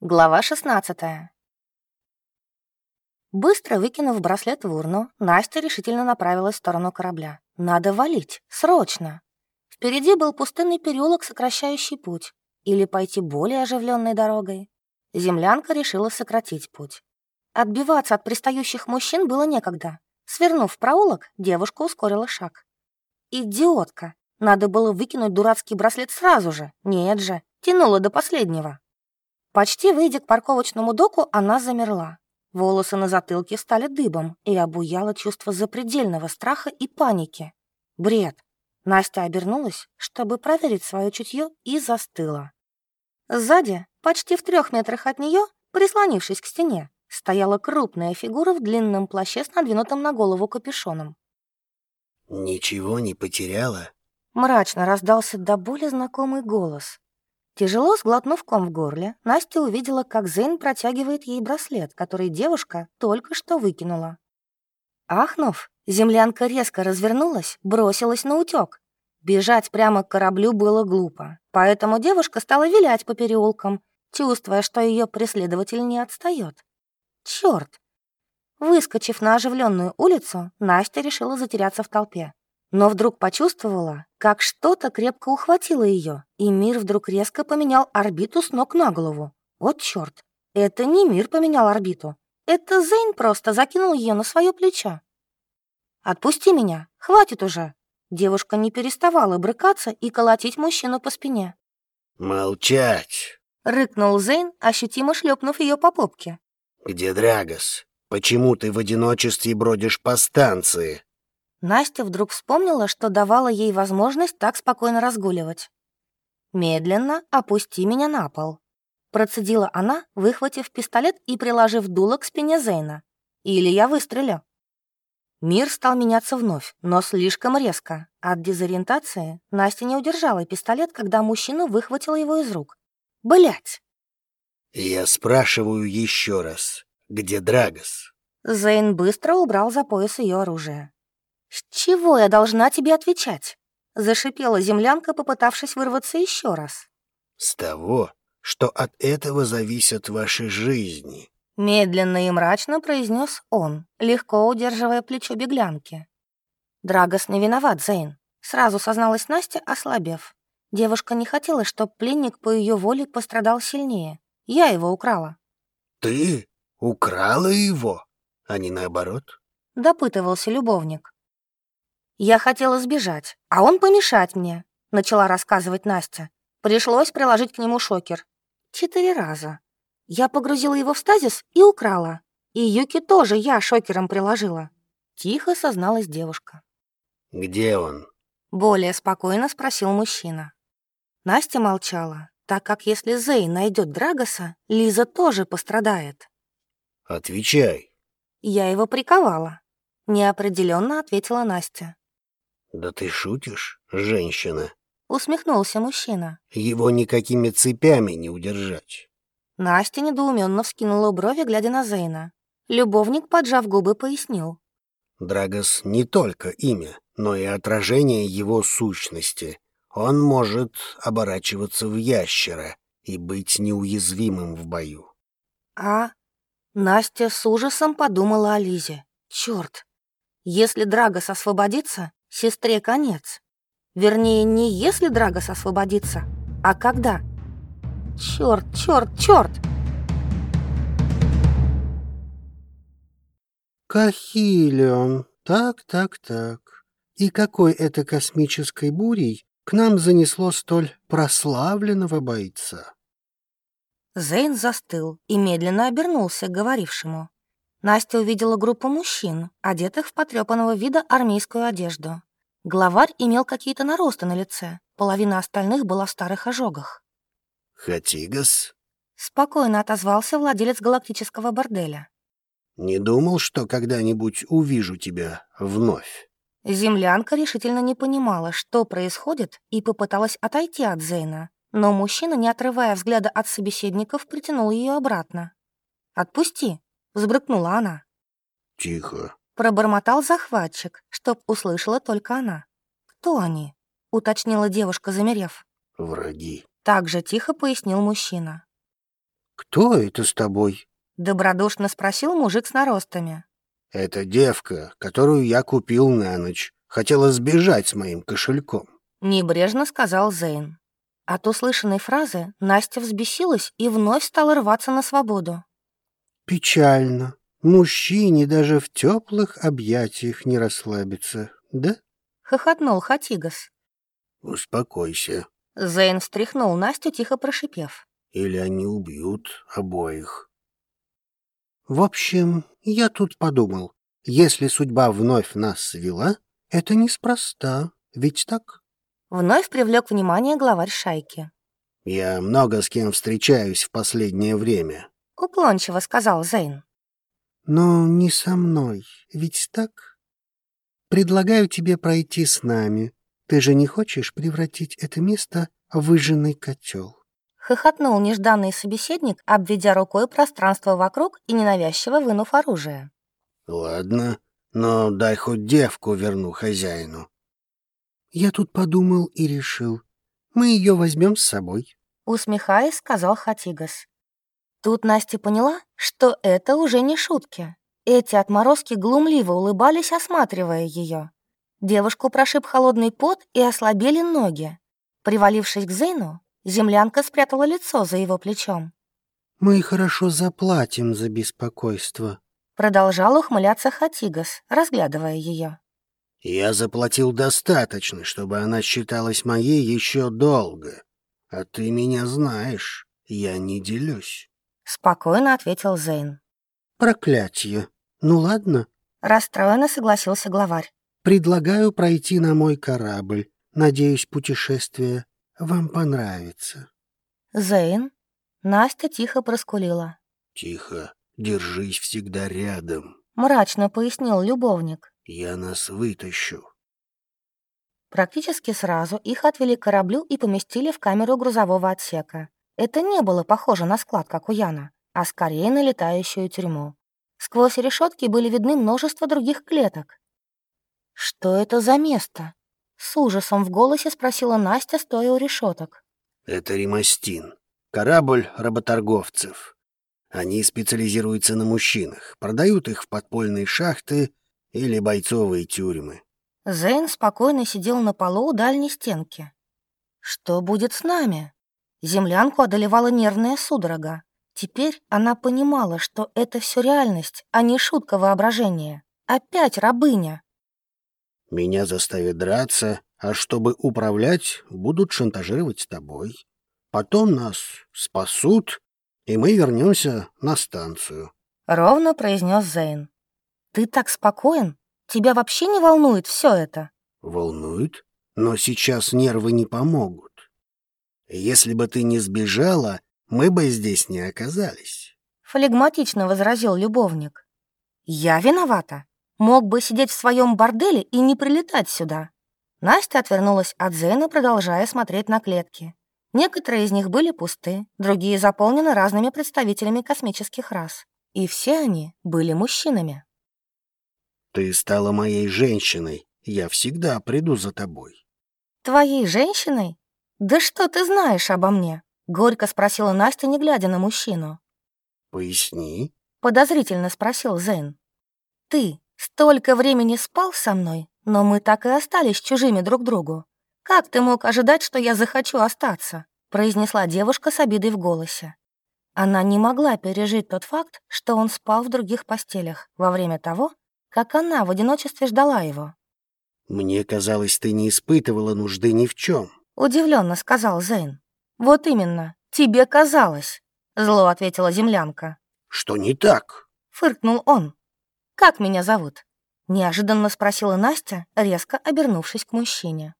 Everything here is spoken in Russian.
Глава 16 Быстро выкинув браслет в урну, Настя решительно направилась в сторону корабля. Надо валить, срочно. Впереди был пустынный переулок, сокращающий путь. Или пойти более оживленной дорогой. Землянка решила сократить путь. Отбиваться от пристающих мужчин было некогда. Свернув в проулок, девушка ускорила шаг. Идиотка! Надо было выкинуть дурацкий браслет сразу же. Нет же, тянула до последнего. Почти выйдя к парковочному доку, она замерла. Волосы на затылке стали дыбом, и обуяло чувство запредельного страха и паники. Бред. Настя обернулась, чтобы проверить свое чутье, и застыла. Сзади, почти в трех метрах от нее, прислонившись к стене, стояла крупная фигура в длинном плаще с надвинутым на голову капюшоном. «Ничего не потеряла?» Мрачно раздался до боли знакомый голос. Тяжело сглотнув ком в горле, Настя увидела, как Зейн протягивает ей браслет, который девушка только что выкинула. Ахнув, землянка резко развернулась, бросилась на утек. Бежать прямо к кораблю было глупо, поэтому девушка стала вилять по переулкам, чувствуя, что ее преследователь не отстает. Черт! Выскочив на оживленную улицу, Настя решила затеряться в толпе. Но вдруг почувствовала, как что-то крепко ухватило ее, и мир вдруг резко поменял орбиту с ног на голову. Вот черт! Это не мир поменял орбиту. Это Зейн просто закинул ее на свое плечо. «Отпусти меня! Хватит уже!» Девушка не переставала брыкаться и колотить мужчину по спине. «Молчать!» — рыкнул Зейн, ощутимо шлепнув ее по попке. «Где Драгос? Почему ты в одиночестве бродишь по станции?» Настя вдруг вспомнила, что давала ей возможность так спокойно разгуливать. «Медленно опусти меня на пол», — процедила она, выхватив пистолет и приложив дуло к спине Зейна. «Или я выстрелю». Мир стал меняться вновь, но слишком резко. От дезориентации Настя не удержала пистолет, когда мужчина выхватил его из рук. Блять! «Я спрашиваю еще раз, где Драгос?» Зейн быстро убрал за пояс ее оружие. «С чего я должна тебе отвечать?» — зашипела землянка, попытавшись вырваться еще раз. «С того, что от этого зависят ваши жизни», — медленно и мрачно произнес он, легко удерживая плечо беглянки. «Драгос не виноват, Зейн», — сразу созналась Настя, ослабев. Девушка не хотела, чтобы пленник по ее воле пострадал сильнее. Я его украла. «Ты украла его, а не наоборот?» — допытывался любовник. «Я хотела сбежать, а он помешать мне», — начала рассказывать Настя. Пришлось приложить к нему шокер. Четыре раза. Я погрузила его в стазис и украла. И Юки тоже я шокером приложила. Тихо созналась девушка. «Где он?» Более спокойно спросил мужчина. Настя молчала, так как если Зей найдет Драгоса, Лиза тоже пострадает. «Отвечай». «Я его приковала», — неопределенно ответила Настя. «Да ты шутишь, женщина?» — усмехнулся мужчина. «Его никакими цепями не удержать». Настя недоуменно вскинула брови, глядя на Зейна. Любовник, поджав губы, пояснил. «Драгос не только имя, но и отражение его сущности. Он может оборачиваться в ящера и быть неуязвимым в бою». «А?» Настя с ужасом подумала о Лизе. «Черт! Если Драгос освободится, Сестре конец. Вернее, не если Драгос освободится, а когда. Черт, черт, черт! Кахилион. Так, так, так. И какой это космической бурей к нам занесло столь прославленного бойца? Зейн застыл и медленно обернулся к говорившему. Настя увидела группу мужчин, одетых в потрепанного вида армейскую одежду. Главарь имел какие-то наросты на лице, половина остальных была в старых ожогах. «Хатигас?» — спокойно отозвался владелец галактического борделя. «Не думал, что когда-нибудь увижу тебя вновь». Землянка решительно не понимала, что происходит, и попыталась отойти от Зейна, но мужчина, не отрывая взгляда от собеседников, притянул ее обратно. «Отпусти!» взбрыкнула она. «Тихо», — пробормотал захватчик, чтоб услышала только она. «Кто они?» — уточнила девушка, замерев. «Враги», — так же тихо пояснил мужчина. кто это с тобой?» Добродушно спросил мужик с наростами. «Это девка, которую я купил на ночь. Хотела сбежать с моим кошельком». Небрежно сказал Зейн. От услышанной фразы Настя взбесилась и вновь стала рваться на свободу. «Печально. Мужчине даже в теплых объятиях не расслабиться, да?» — хохотнул Хатигас. «Успокойся». Зейн встряхнул Настю, тихо прошипев. «Или они убьют обоих». «В общем, я тут подумал, если судьба вновь нас свела, это неспроста, ведь так?» Вновь привлек внимание главарь шайки. «Я много с кем встречаюсь в последнее время», — уклончиво сказал Зейн. «Но не со мной, ведь так? Предлагаю тебе пройти с нами. Ты же не хочешь превратить это место в выжженный котел?» Хохотнул нежданный собеседник, обведя рукой пространство вокруг и ненавязчиво вынув оружие. «Ладно, но дай хоть девку верну хозяину». Я тут подумал и решил. Мы ее возьмем с собой. Усмехаясь, сказал Хатигас. Тут Настя поняла, что это уже не шутки. Эти отморозки глумливо улыбались, осматривая ее. Девушку прошиб холодный пот и ослабели ноги. Привалившись к Зейну, землянка спрятала лицо за его плечом. «Мы хорошо заплатим за беспокойство», — продолжал ухмыляться Хатигас, разглядывая ее. Я заплатил достаточно, чтобы она считалась моей еще долго. А ты меня знаешь, я не делюсь. Спокойно ответил Зейн. Проклятие. Ну ладно. Расстроенно согласился главарь. Предлагаю пройти на мой корабль. Надеюсь, путешествие вам понравится. Зейн? Настя тихо проскулила. Тихо, держись всегда рядом. Мрачно пояснил любовник. Я нас вытащу. Практически сразу их отвели к кораблю и поместили в камеру грузового отсека. Это не было похоже на склад, как у Яна, а скорее на летающую тюрьму. Сквозь решетки были видны множество других клеток. «Что это за место?» С ужасом в голосе спросила Настя, стоя у решеток. «Это Римастин. Корабль работорговцев. Они специализируются на мужчинах, продают их в подпольные шахты или бойцовые тюрьмы. Зейн спокойно сидел на полу у дальней стенки. «Что будет с нами?» Землянку одолевала нервная судорога. Теперь она понимала, что это все реальность, а не шутка воображения. Опять рабыня. «Меня заставят драться, а чтобы управлять, будут шантажировать тобой. Потом нас спасут, и мы вернемся на станцию», — ровно произнес Зейн. Ты так спокоен? Тебя вообще не волнует все это? Волнует, но сейчас нервы не помогут. Если бы ты не сбежала, мы бы здесь не оказались. Флегматично возразил любовник. Я виновата. Мог бы сидеть в своем борделе и не прилетать сюда. Настя отвернулась от Зейна, продолжая смотреть на клетки. Некоторые из них были пусты, другие заполнены разными представителями космических рас. И все они были мужчинами. Ты стала моей женщиной. Я всегда приду за тобой. Твоей женщиной? Да что ты знаешь обо мне? Горько спросила Настя, не глядя на мужчину. Поясни. Подозрительно спросил Зейн. Ты столько времени спал со мной, но мы так и остались чужими друг другу. Как ты мог ожидать, что я захочу остаться? произнесла девушка с обидой в голосе. Она не могла пережить тот факт, что он спал в других постелях во время того, как она в одиночестве ждала его. «Мне казалось, ты не испытывала нужды ни в чем», — удивленно сказал Зейн. «Вот именно, тебе казалось», — зло ответила землянка. «Что не так?» — фыркнул он. «Как меня зовут?» — неожиданно спросила Настя, резко обернувшись к мужчине.